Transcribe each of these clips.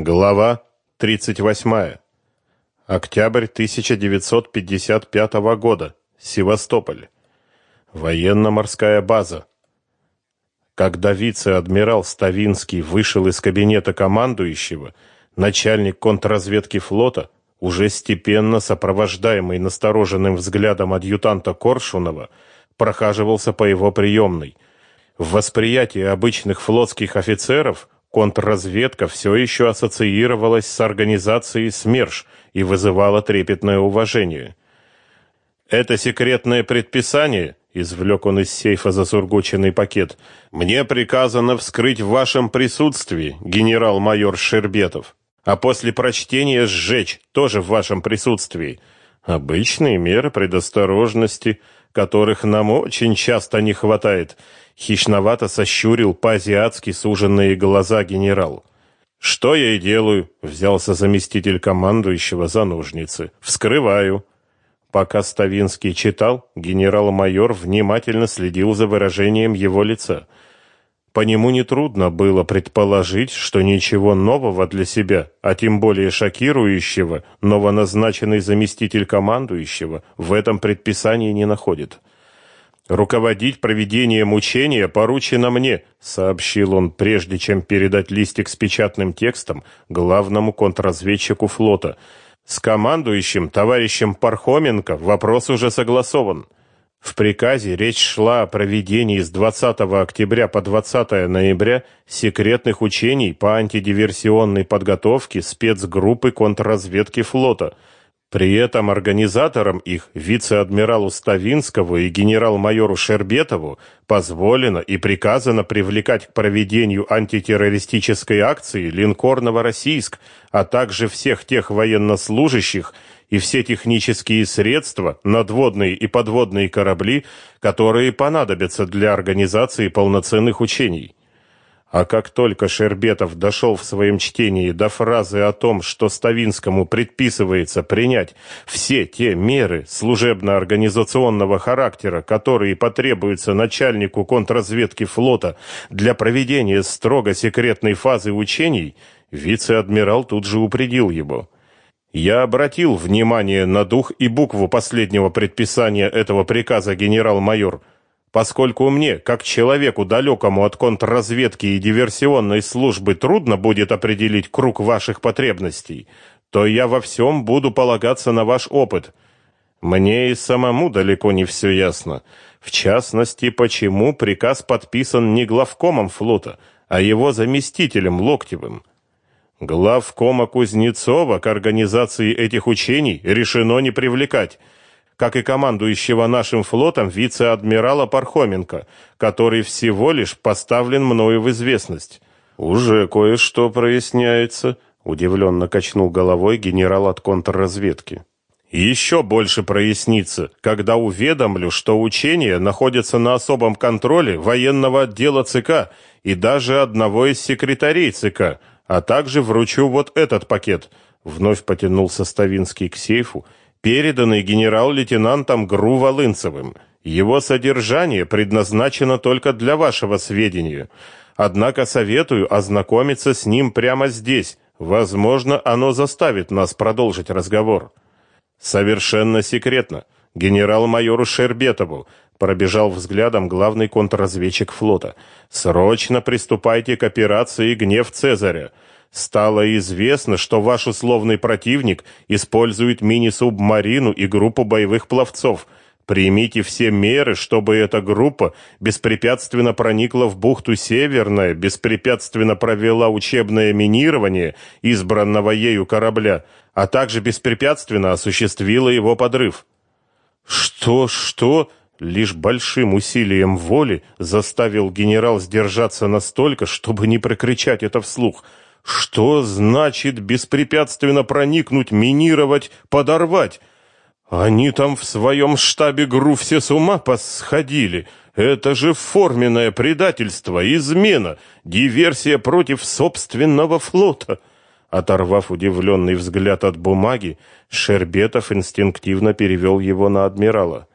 Глава 38. Октябрь 1955 года. Севастополь. Военно-морская база. Когда вице-адмирал Ставинский вышел из кабинета командующего, начальник контрразведки флота, уже степенно сопровождаемый настороженным взглядом адъютанта Коршунова, прохаживался по его приемной. В восприятии обычных флотских офицеров – Контрразведка все еще ассоциировалась с организацией СМЕРШ и вызывала трепетное уважение. «Это секретное предписание», — извлек он из сейфа засургученный пакет, «мне приказано вскрыть в вашем присутствии, генерал-майор Шербетов, а после прочтения сжечь, тоже в вашем присутствии. Обычные меры предосторожности, которых нам очень часто не хватает», Хищновато сощурил по-азиатски суженные глаза генерал. «Что я и делаю», — взялся заместитель командующего за ножницы. «Вскрываю». Пока Ставинский читал, генерал-майор внимательно следил за выражением его лица. По нему нетрудно было предположить, что ничего нового для себя, а тем более шокирующего, новоназначенный заместитель командующего в этом предписании не находит. Руководить проведением учения поручено мне, сообщил он, прежде чем передать листик с печатным текстом главному контрразведчику флота. С командующим товарищем Пархоменко вопрос уже согласован. В приказе речь шла о проведении с 20 октября по 20 ноября секретных учений по антидиверсионной подготовке спецгруппы контрразведки флота – при этом организаторам их, вице-адмиралу Ставинскому и генерал-майору Шербетову, позволено и приказано привлекать к проведению антитеррористической акции линкор «Новороссийск», а также всех тех военнослужащих и все технические средства, надводные и подводные корабли, которые понадобятся для организации полноценных учений. А как только Шербетов дошел в своем чтении до фразы о том, что Ставинскому предписывается принять все те меры служебно-организационного характера, которые потребуются начальнику контрразведки флота для проведения строго секретной фазы учений, вице-адмирал тут же упредил его. Я обратил внимание на дух и букву последнего предписания этого приказа, генерал-майор – Поскольку мне, как человеку далекому от контрразведки и диверсионной службы, трудно будет определить круг ваших потребностей, то я во всем буду полагаться на ваш опыт. Мне и самому далеко не все ясно. В частности, почему приказ подписан не главкомом флота, а его заместителем Локтевым. Главкома Кузнецова к организации этих учений решено не привлекать – как и командующего нашим флотом вице-адмирала Пархоменко, который всего лишь поставлен мною в известность. Уже кое-что проясняется, удивленно качнул головой генерал от контрразведки. Еще больше прояснится, когда уведомлю, что учения находятся на особом контроле военного отдела ЦК и даже одного из секретарей ЦК, а также вручу вот этот пакет. Вновь потянулся Ставинский к сейфу переданный генерал-лейтенантом ГРУ Волынцевым. Его содержание предназначено только для вашего сведения. Однако советую ознакомиться с ним прямо здесь. Возможно, оно заставит нас продолжить разговор. Совершенно секретно. Генерал-майору Шербетову пробежал взглядом главный контрразведчик флота. Срочно приступайте к операции Гнев Цезаря. Стало известно, что ваш условный противник использует мини-субмарину и группу боевых пловцов. Примите все меры, чтобы эта группа беспрепятственно проникла в бухту Северная, беспрепятственно провела учебное минирование избранного ею корабля, а также беспрепятственно осуществила его подрыв. Что, что? Лишь большим усилием воли заставил генерал сдержаться настолько, чтобы не прокричать это вслух – что значит беспрепятственно проникнуть, минировать, подорвать? Они там в своем штабе ГРУ все с ума посходили. Это же форменное предательство, измена, диверсия против собственного флота. Оторвав удивленный взгляд от бумаги, Шербетов инстинктивно перевел его на адмирала.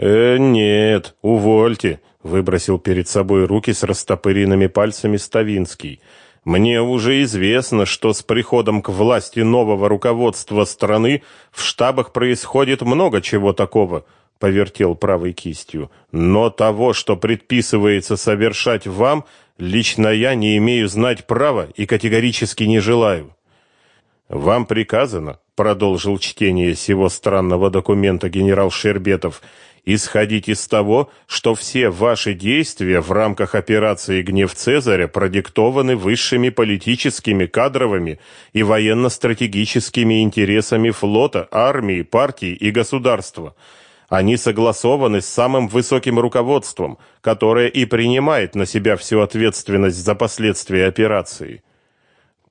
«Э, нет, увольте», — выбросил перед собой руки с растопыренными пальцами Ставинский. Мне уже известно, что с приходом к власти нового руководства страны в штабах происходит много чего такого, повертел правой кистью. Но того, что предписывается совершать вам, лично я не имею знать права и категорически не желаю. Вам приказано, продолжил чтение сего странного документа генерал Шербетов, исходить из того, что все ваши действия в рамках операции «Гнев Цезаря» продиктованы высшими политическими, кадровыми и военно-стратегическими интересами флота, армии, партии и государства. Они согласованы с самым высоким руководством, которое и принимает на себя всю ответственность за последствия операции.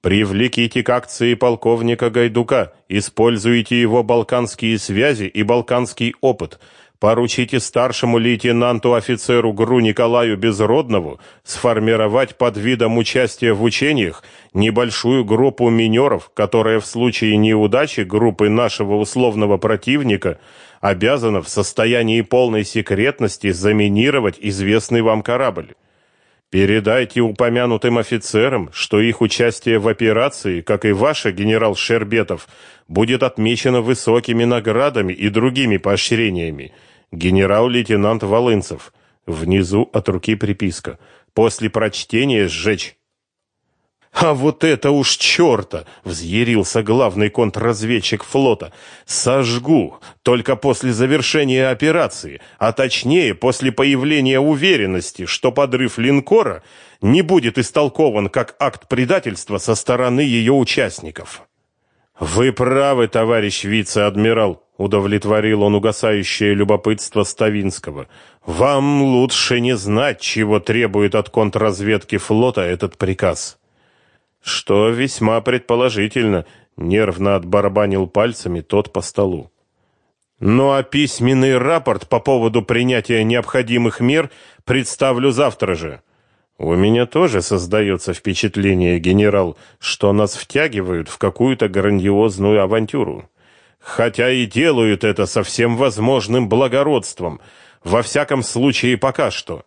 Привлеките к акции полковника Гайдука, используйте его балканские связи и балканский опыт – Поручите старшему лейтенанту-офицеру ГРУ Николаю Безроднову сформировать под видом участия в учениях небольшую группу минеров, которая в случае неудачи группы нашего условного противника обязана в состоянии полной секретности заминировать известный вам корабль. Передайте упомянутым офицерам, что их участие в операции, как и ваше, генерал Шербетов, будет отмечено высокими наградами и другими поощрениями – Генерал-лейтенант Волынцев. Внизу от руки приписка. После прочтения сжечь. А вот это уж чёрта! взъярился главный контрразведчик флота. Сожгу только после завершения операции, а точнее после появления уверенности, что подрыв линкора не будет истолкован как акт предательства со стороны ее участников. Вы правы, товарищ вице-адмирал, удовлетворил он угасающее любопытство Ставинского. Вам лучше не знать, чего требует от контрразведки флота этот приказ. Что весьма предположительно, нервно отбарабанил пальцами тот по столу. Ну а письменный рапорт по поводу принятия необходимых мер представлю завтра же. У меня тоже создается впечатление, генерал, что нас втягивают в какую-то грандиозную авантюру. Хотя и делают это со всем возможным благородством, во всяком случае пока что.